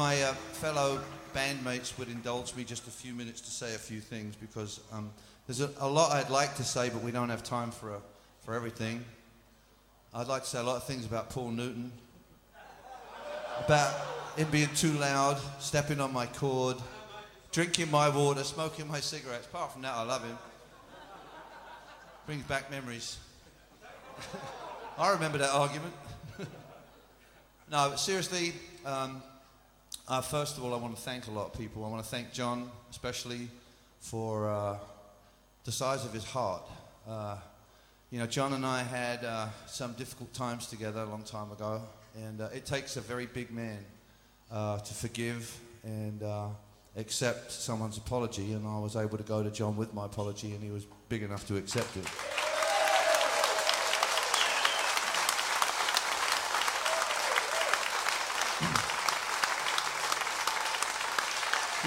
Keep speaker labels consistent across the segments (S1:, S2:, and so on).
S1: my uh, fellow bandmates would indulge me just a few minutes to say a few things because um, there's a, a lot I'd like to say, but we don't have time for, a, for everything. I'd like to say a lot of things about Paul Newton, about him being too loud, stepping on my cord, drinking my water, smoking my cigarettes. Apart from that, I love him. Brings back memories. I remember that argument. no, but seriously, um, uh, first of all, I want to thank a lot of people. I want to thank John, especially, for uh, the size of his heart. Uh, you know, John and I had uh, some difficult times together a long time ago, and uh, it takes a very big man uh, to forgive and accept someone's apology. And I was able to go to John with my apology, and he was big enough to accept it.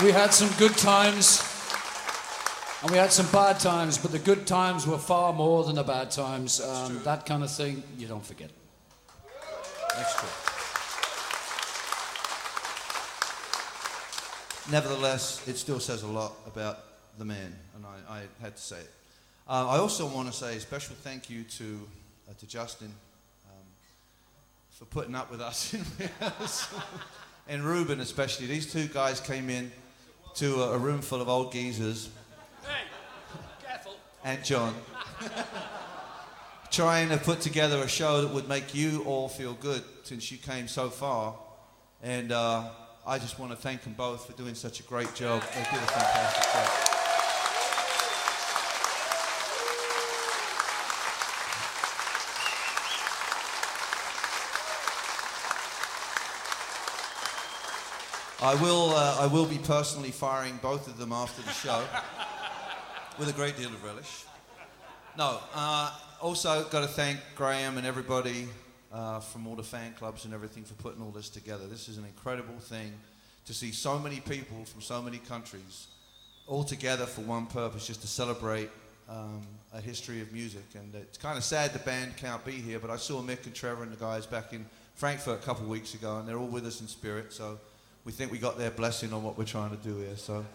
S2: We had some good times and we had some bad times, but the good times were far more than the bad times. Um, that kind of thing, you don't forget.
S1: That's true. Nevertheless, it still says a lot about the man, and I, I had to say it. Uh, I also want to say a special thank you to, uh, to Justin um, for putting up with us and Ruben especially. These two guys came in to a, room full of old geezers.
S3: Hey, careful.
S1: And John. trying to put together a show that would make you all feel good since you came so far. And uh, I just want to thank them both for doing such a great job. They did a fantastic job. I will, uh, I will be personally firing both of them after the show with a great deal of relish. No, uh, also got to thank Graham and everybody uh, from all the fan clubs and everything for putting all this together. This is an incredible thing to see so many people from so many countries all together for one purpose, just to celebrate um, a history of music. And it's kind of sad the band can't be here, but I saw Mick and Trevor and the guys back in Frankfurt a couple of weeks ago, and they're all with us in spirit. So we think we got their blessing on what we're trying to do here. So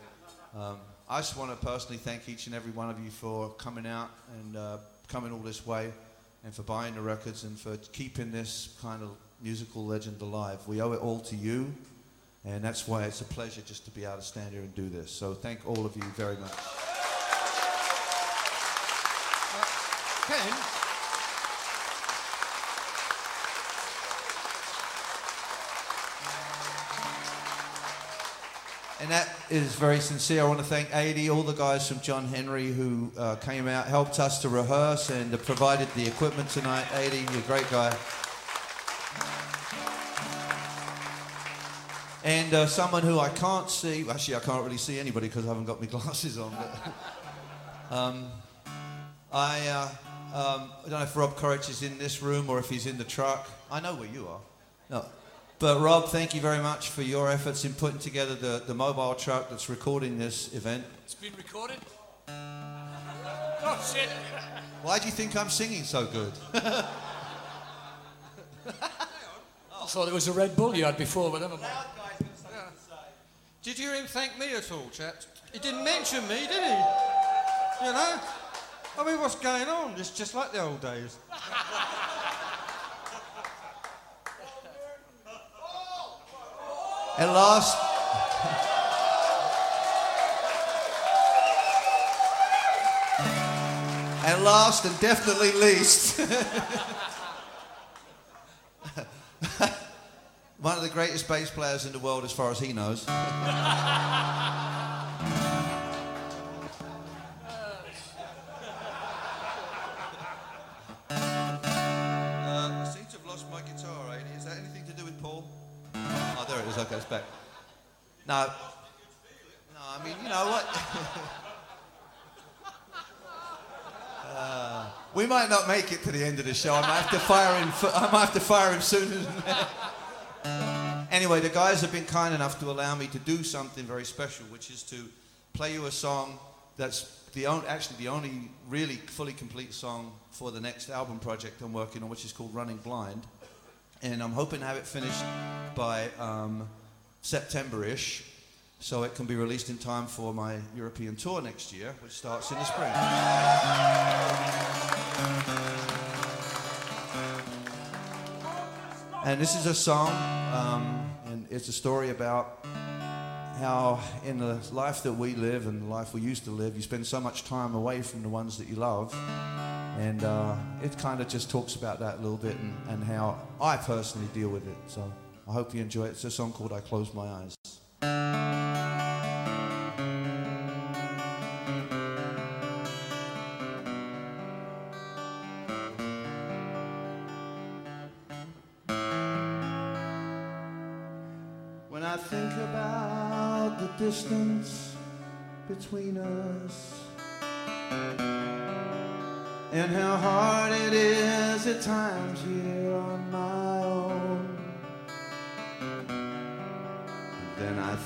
S1: um, I just want to personally thank each and every one of you for coming out and uh, coming all this way and for buying the records and for keeping this kind of musical legend alive. We owe it all to you, and that's why it's a pleasure just to be able to stand here and do this. So thank all of you very much. And that is very sincere. I want to thank Adi, all the guys from John Henry who uh, came out, helped us to rehearse and provided the equipment tonight. Adi, you're a great guy. And uh, someone who I can't see, actually, I can't really see anybody because I haven't got my glasses on. But, um, I, uh, um, I don't know if Rob Courage is in this room or if he's in the truck. I know where you are. No, but Rob, thank you very much for your efforts in putting together the, the mobile truck that's recording this event.
S3: It's been recorded? Oh, shit.
S1: Why do you think I'm singing so good?
S2: I thought it was a Red Bull you had before, but never mind.
S3: Did you hear him thank me at all, chaps? He didn't mention me, did he? You know? I mean, what's going on? It's just like the old days.
S1: And last, and last and definitely least, one of the greatest bass players in the world as far as he knows. No. No, I mean, you know what? Uh, we might not make it to the end of the show. I might have to fire him. I might have to fire him sooner. Anyway, the guys have been kind enough to allow me to do something very special, which is to play you a song that's the on, actually the only really fully complete song for the next album project I'm working on, which is called Running Blind. And I'm hoping to have it finished by um, September-ish, so it can be released in time for my European tour next year, which starts in the spring. And this is a song, um, and it's a story about how in the life that we live and the life we used to live, you spend so much time away from the ones that you love. And uh, it kind of just talks about that a little bit and, and how I personally deal with it. So I hope you enjoy it. It's a song called I Close My Eyes. When I think about the distance between us and how hard it is at times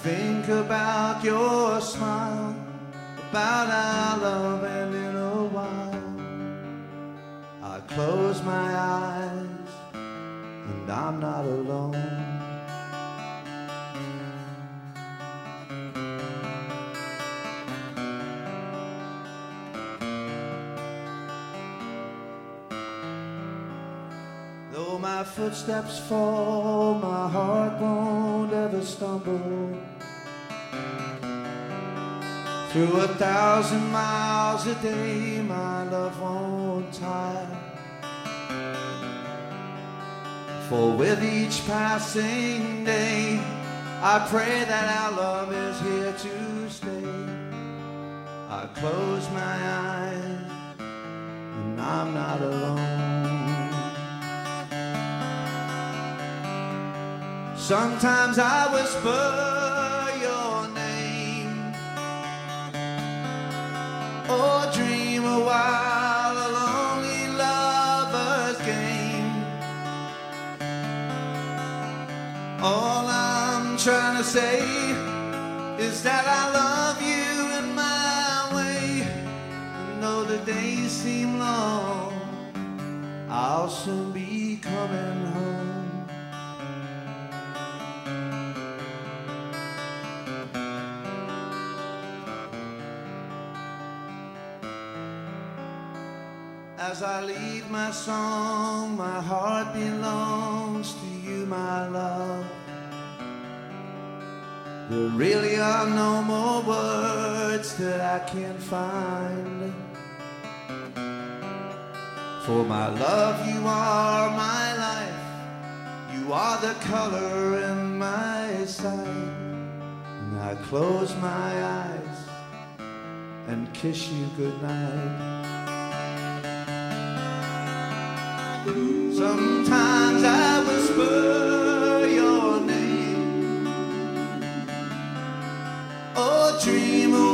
S1: think about your smile, about our love, and in a while I close my eyes and I'm not alone. Though my footsteps fall, my heart won't ever stumble. Through a thousand miles a day, my love won't tire. For with each passing day, I pray that our love is here to stay. I close my eyes, and I'm not alone. Sometimes I whisper say is that I love you in my way. And though the days seem long, I'll soon be coming home. As I leave my song, my heart belongs There really are no more words that I can find. For my love, you are my life. You are the color in my sight. And I close my eyes and kiss you goodnight. Sometimes I whisper dream a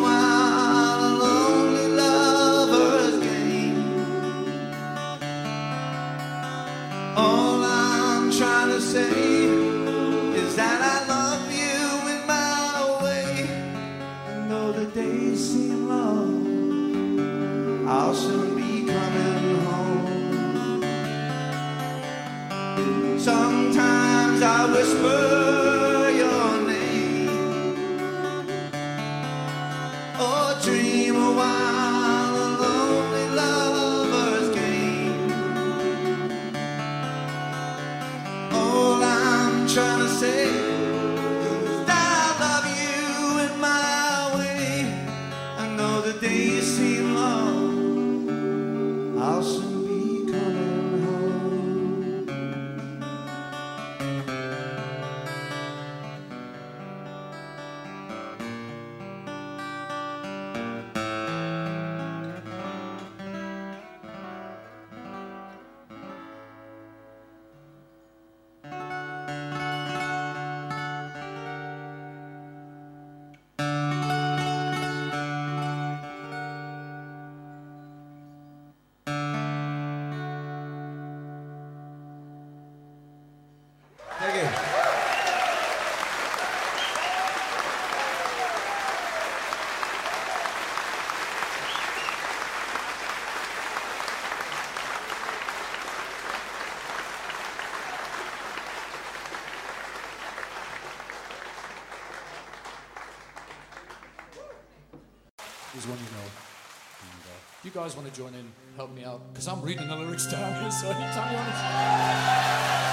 S1: one, you know. And, uh, you guys want to join in, help me out, because I'm reading the lyrics down here, so anytime you want to.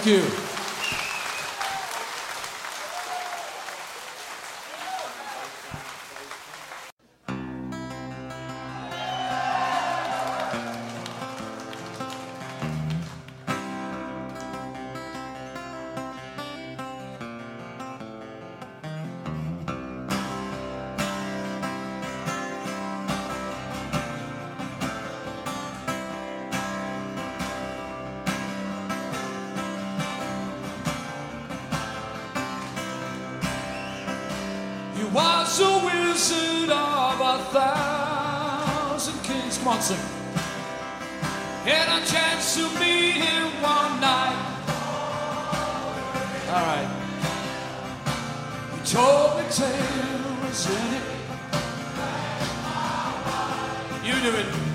S2: Thank you. told me tales in it. You do it.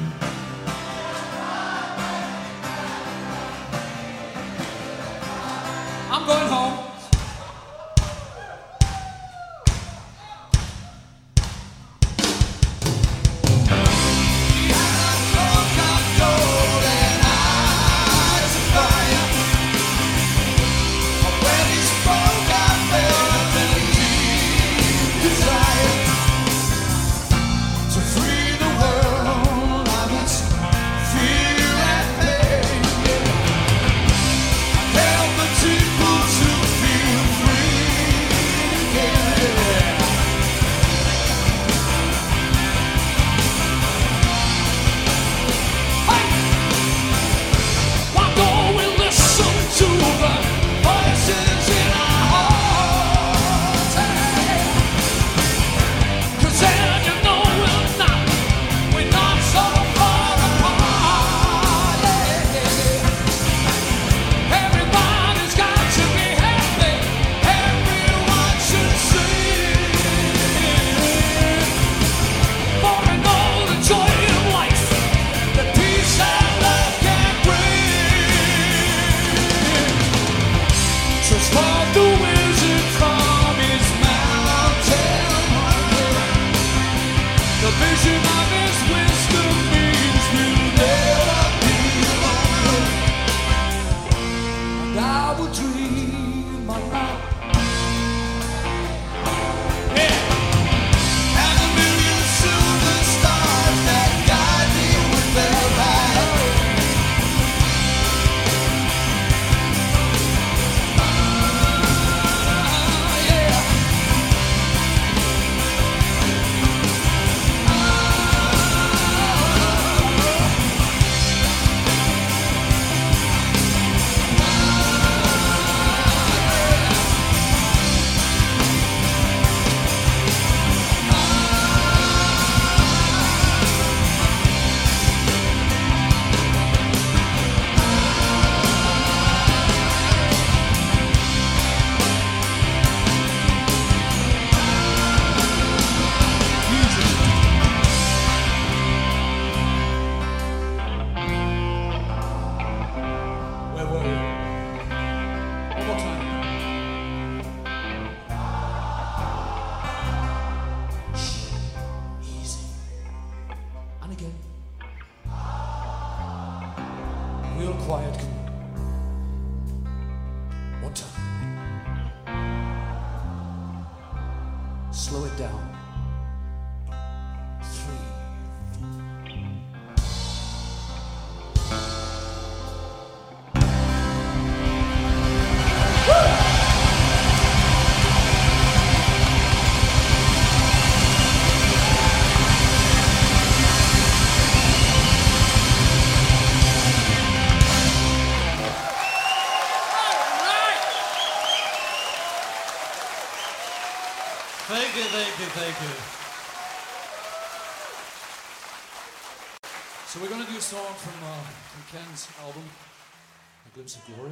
S2: Glimpse of Glory.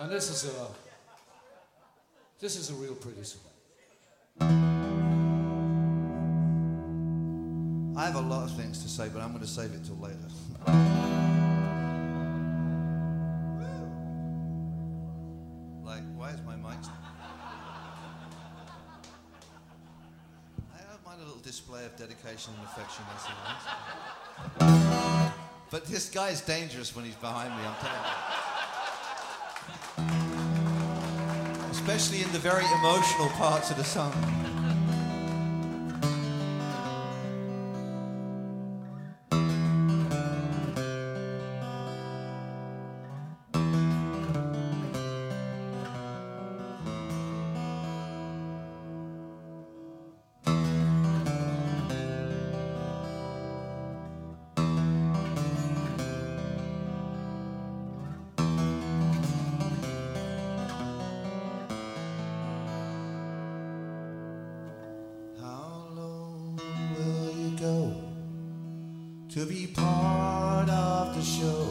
S2: And this is a, this is a real pretty song.
S1: I have a lot of things to say, but I'm going to save it till later. like, why is my mic? I don't mind a little display of dedication and affection. But this guy is dangerous when he's behind me, I'm telling you. Especially in the very emotional parts of the song. To be part of the show?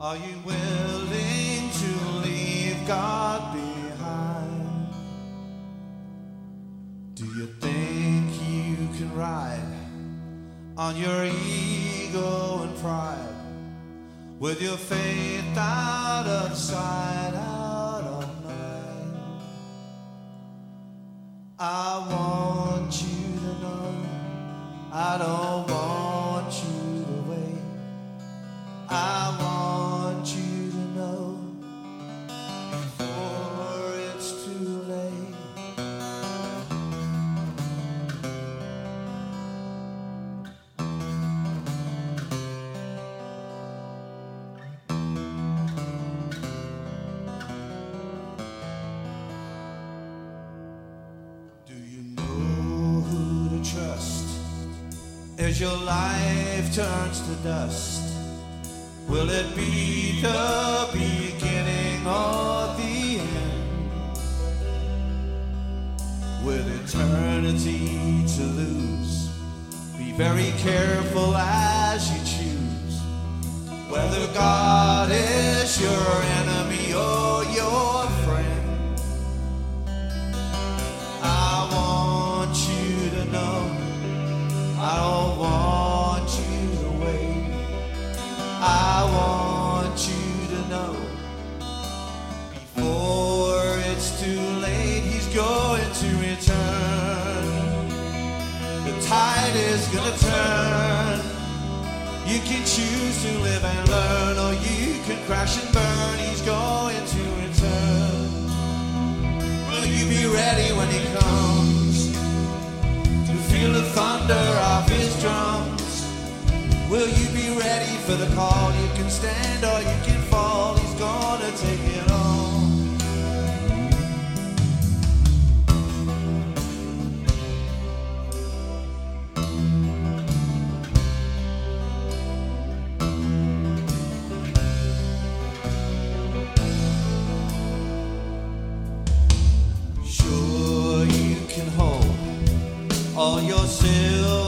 S1: Are you willing to leave God behind? Do you think you can ride on your ego and pride with your faith out of sight, call? You can stand or you can fall. He's gonna take it all. Sure, you can hold all your silver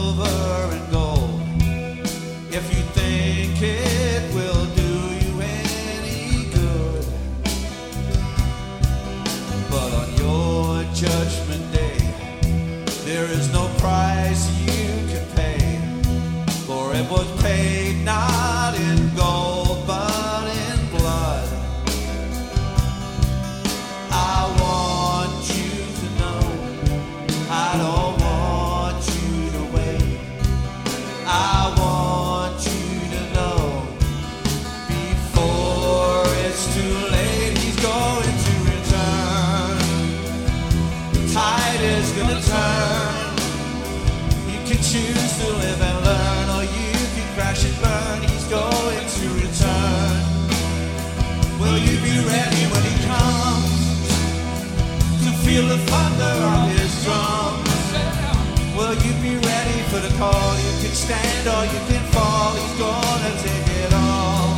S1: ready call? You can stand or you can fall. He's gonna take it all.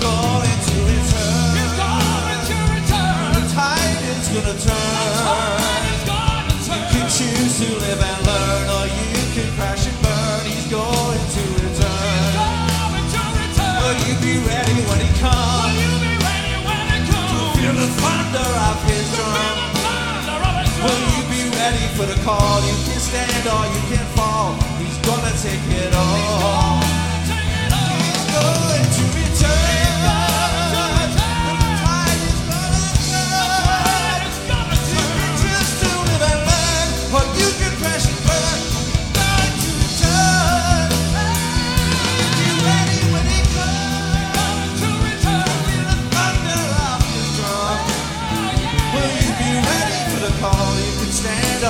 S1: Going to return. The tide is gonna turn. You can choose to live and learn, or you can crash and burn. He's going to return. Will you be ready when he comes? Feel the thunder of his drum. Will you be ready for the call? You stand or you can fall. He's gonna take it all. He's going to return.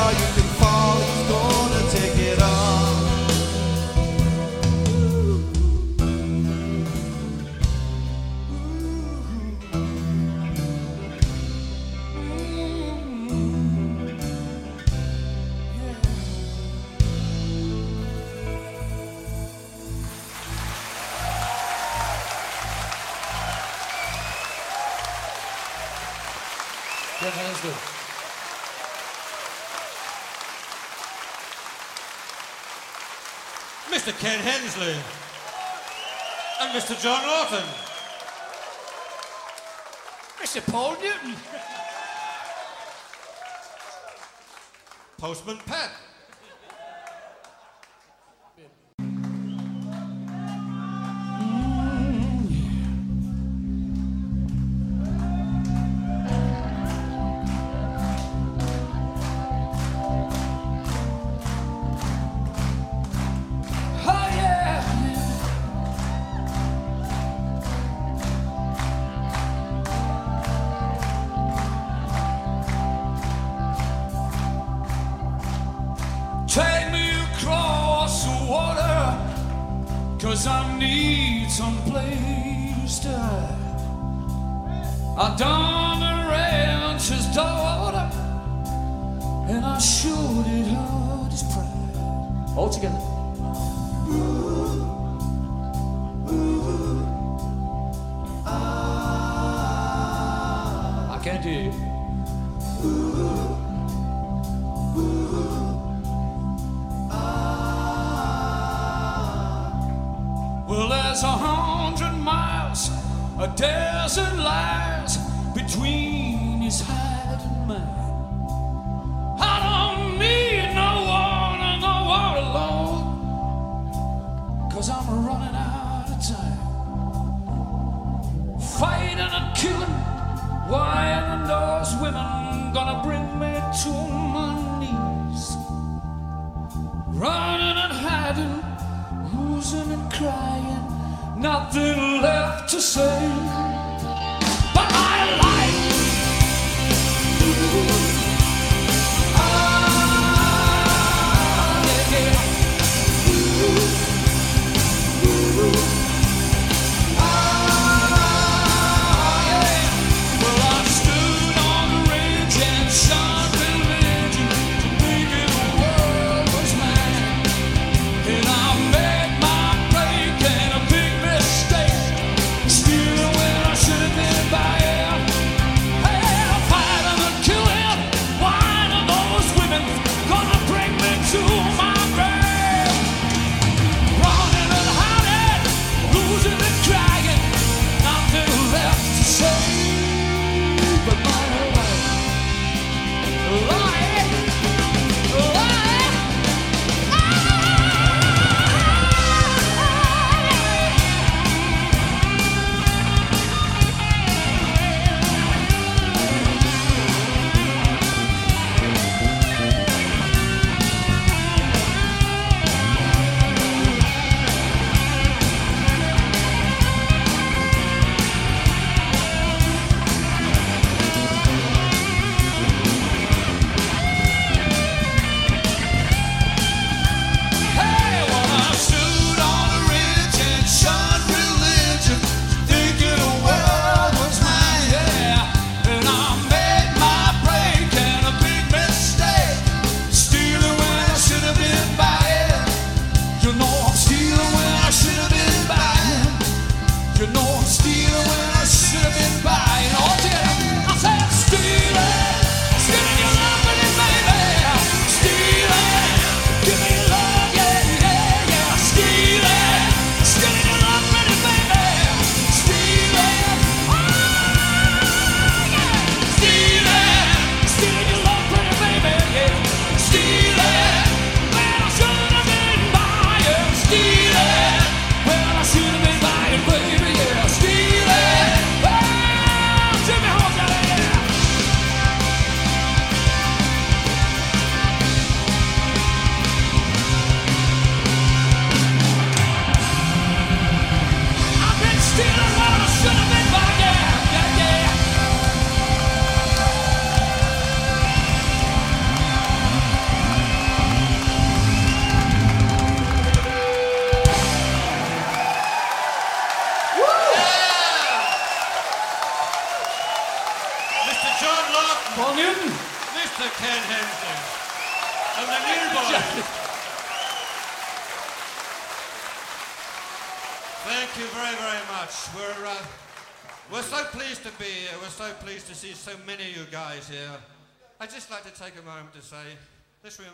S1: You can
S3: Mr. John Lawton.
S2: Mr. Paul Newton.
S3: Postman Pat.
S2: I done the rancher's daughter, and I sure did hurt his pride. All together. I can't hear you. Well, there's a hundred miles, a desert lies between his hide and mine. I don't need no one and no one alone, cause I'm running out of time fighting and killing. Why are those women gonna bring me to my knees? Running and hiding, losing and crying, nothing left to say.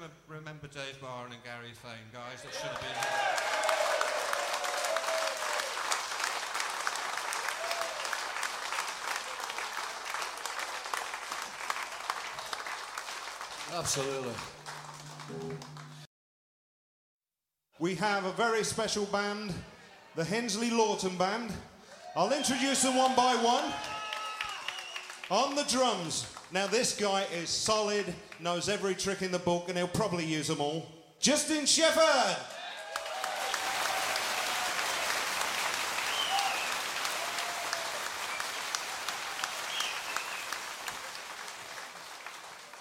S3: Remember, remember Dave Byron and Gary Thain, guys, that should have been here.
S2: Absolutely.
S4: We have a very special band, the Hensley Lawton Band. I'll introduce them one by one. On the drums. Now, this guy is solid, knows every trick in the book, and he'll probably use them all. Justin Shefford.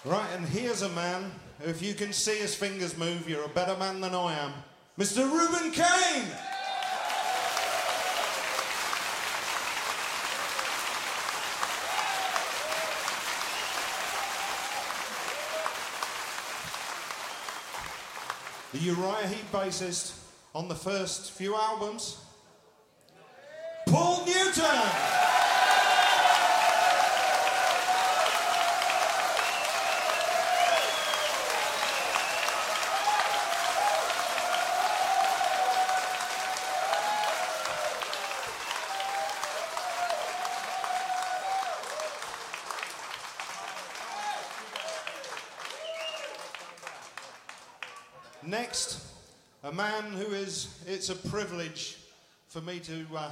S4: Right, and here's a man if you can see his fingers move, you're a better man than I am. Mr. Reuben Kane! The Uriah Heep bassist on the first few albums. Paul Newton! Next, a man who is, it's a privilege for me to uh,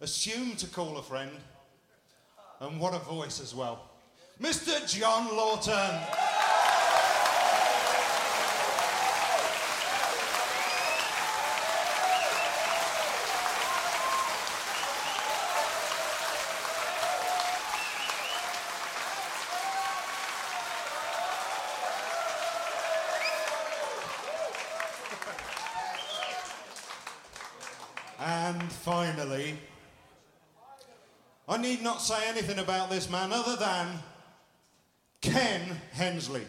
S4: assume to call a friend. And what a voice as well. Mr. John Lawton. And finally, I not say anything about this man other than Ken Hensley.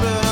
S1: The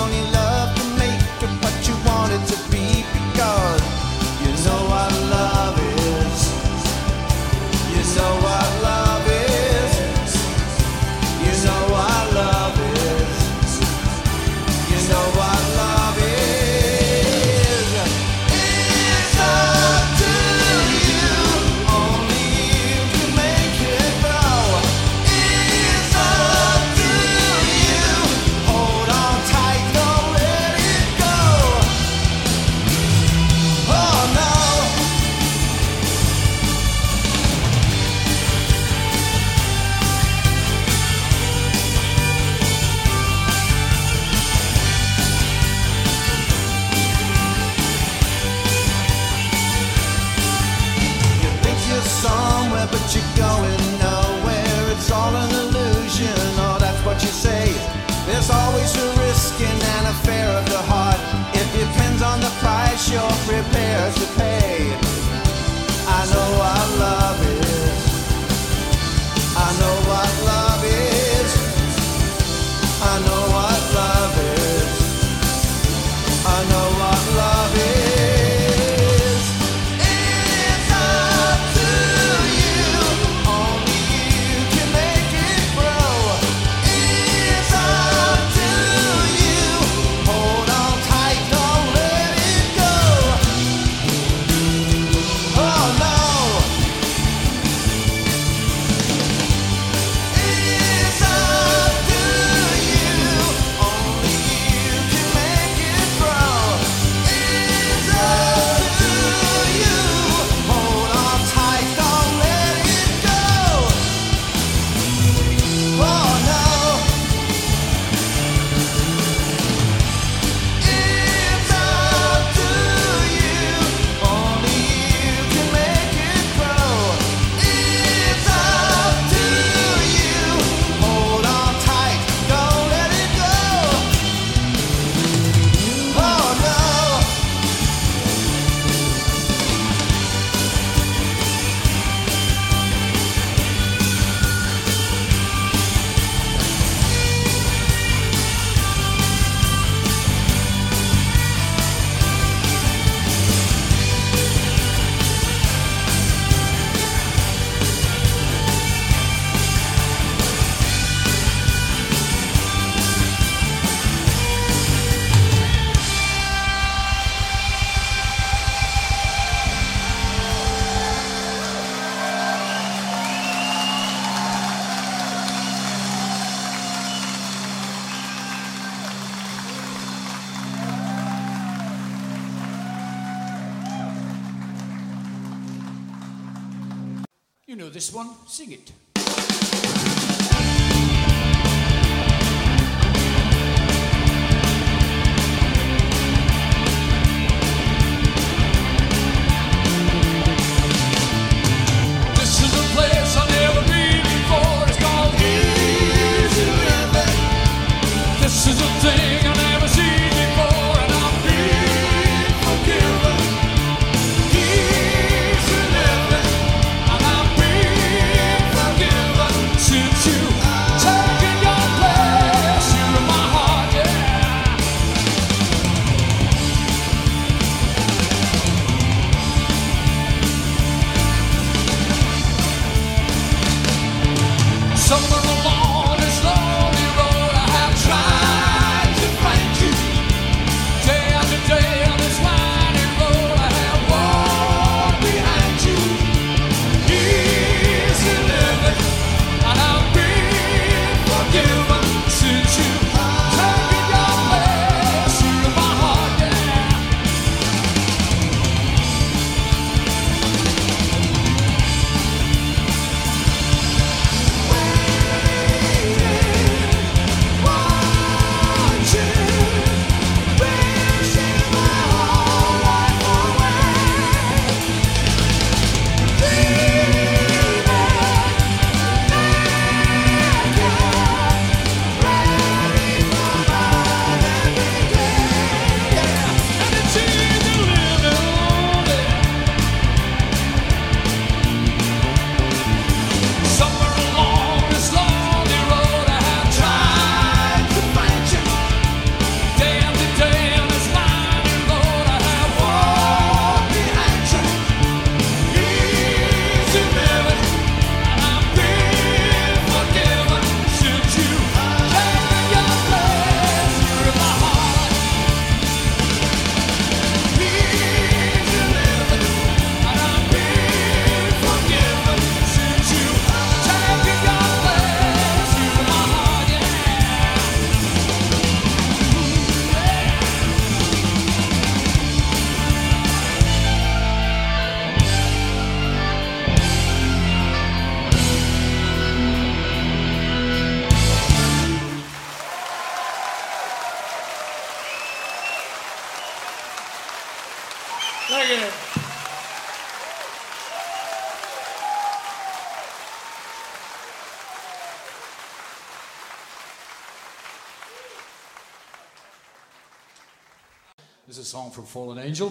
S2: Fallen Angel.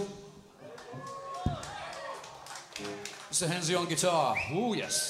S2: Mr. Hensley on guitar. Oh, yes.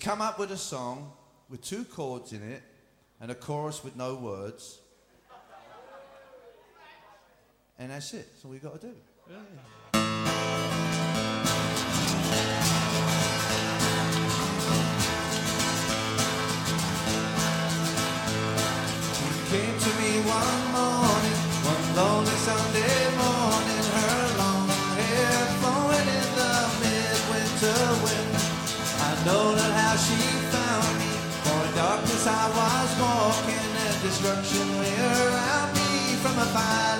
S1: come up with a song with two chords in it and a chorus with no words. And that's it. That's all we've got to do. Yeah.
S5: You came to me one morning, one lonely Sunday morning.
S6: since I was walking a destruction, around me from a
S1: fire.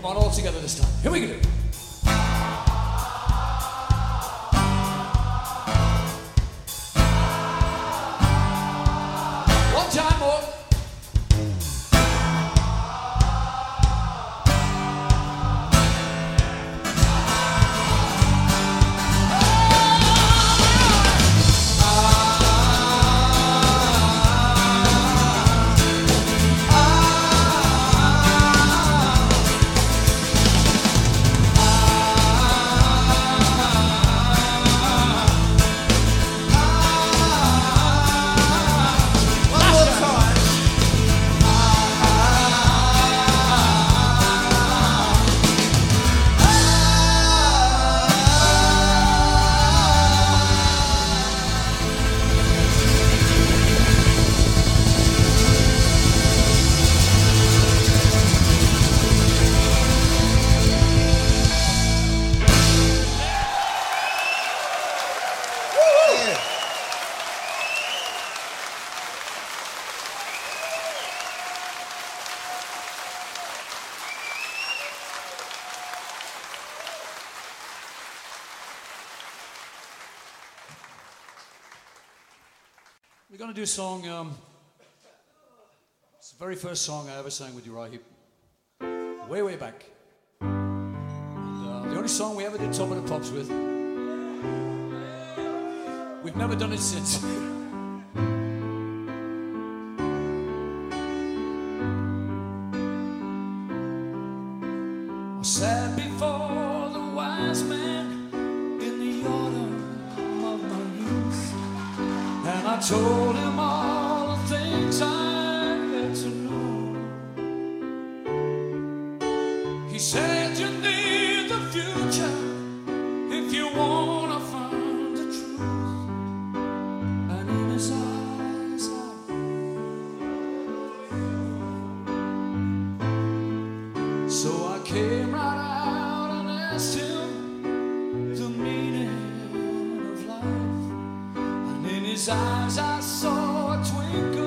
S1: Come on, all together this time. Here we go.
S2: song. Um, it's the very first song I ever sang with Uriah Heep. Way, way back. And, uh, the only song we ever did Top of the Pops with. We've never done it since. I told him all the things I his eyes I saw a twinkle.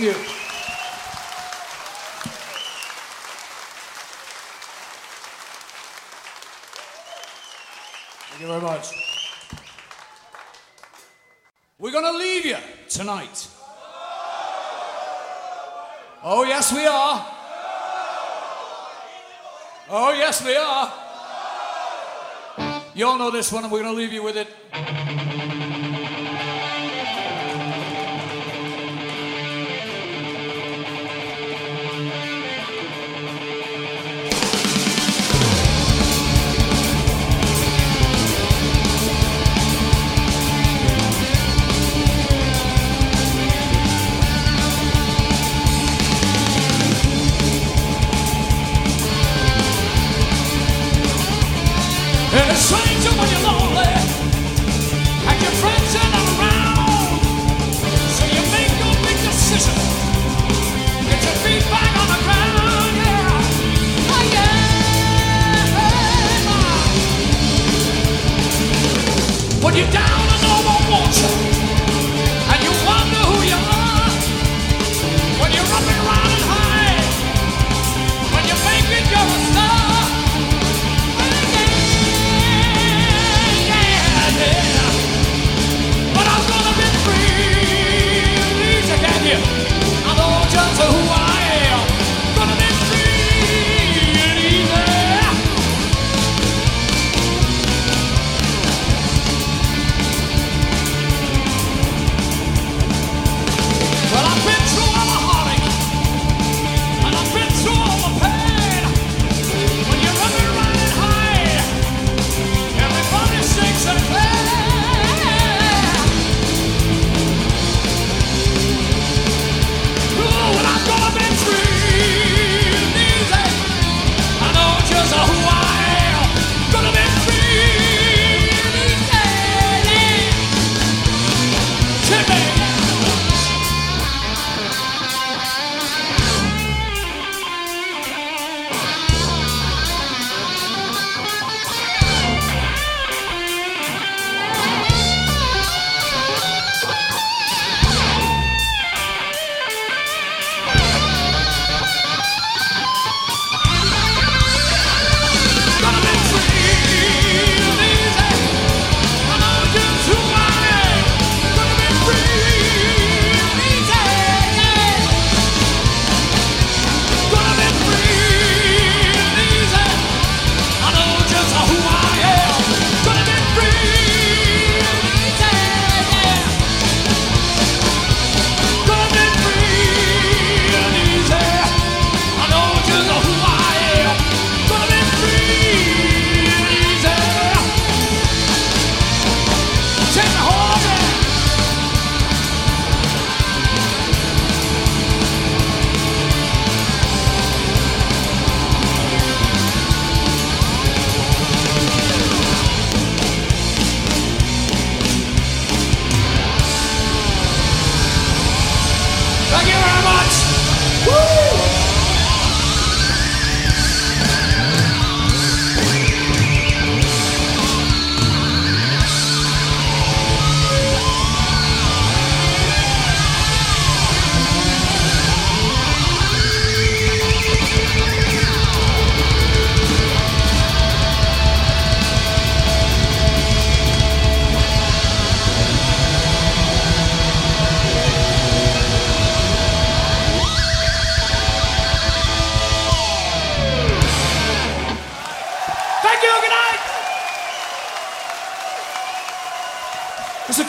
S2: Thank you. Thank you very much. We're going to leave you tonight. Oh, yes, we are. Oh, yes, we are. You all know this one, and we're going to leave you with it. you die.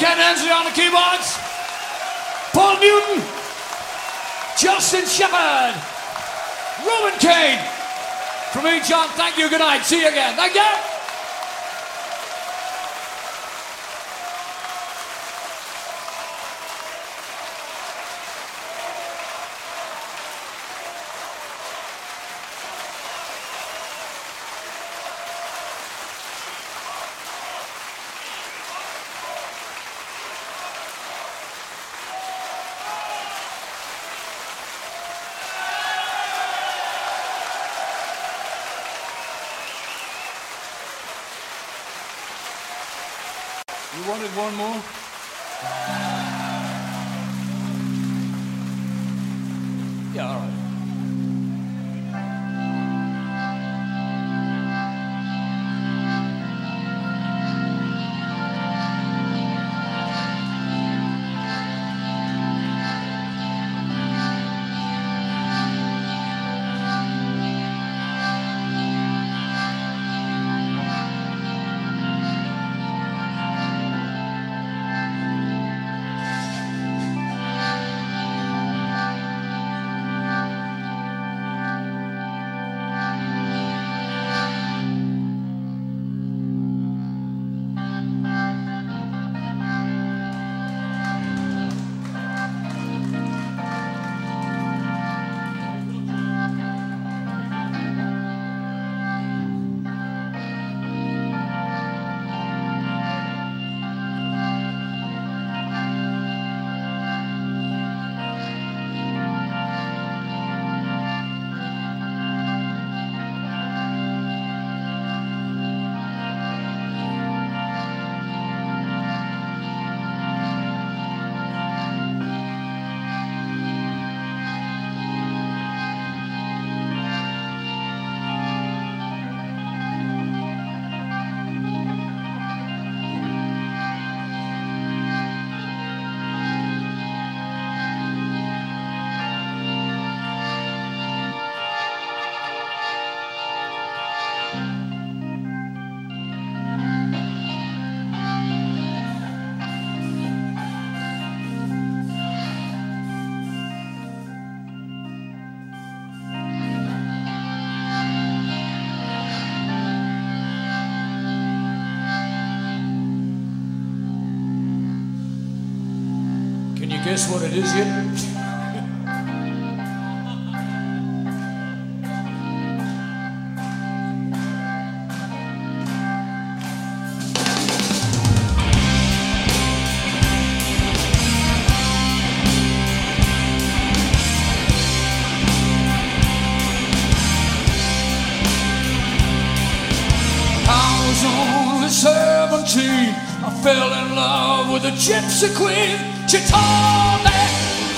S2: Ken Hensley on the keyboards. Paul Newton. Justin Shefford. Roman Kane. From me, John, thank you. Good night. See you again. Thank you. You wanted one more? Guess what it is yet? I was only 17. I fell in love with a gypsy queen. She told me,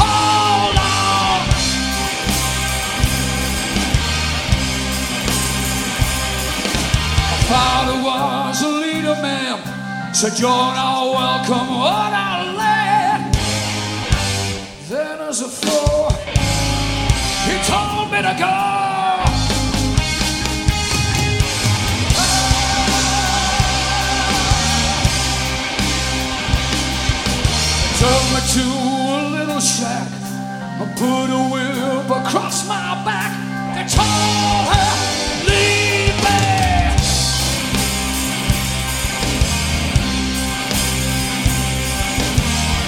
S2: hold on. My father was a leader man. Said, you're not welcome on our land. Then as a fool, he told me to go. To a little shack. I put a whip across my back. They told her, leave me.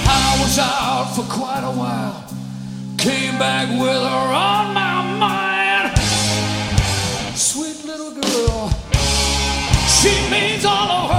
S2: I was out for quite a while. Came back with her on my mind. Sweet little girl. She means all of her.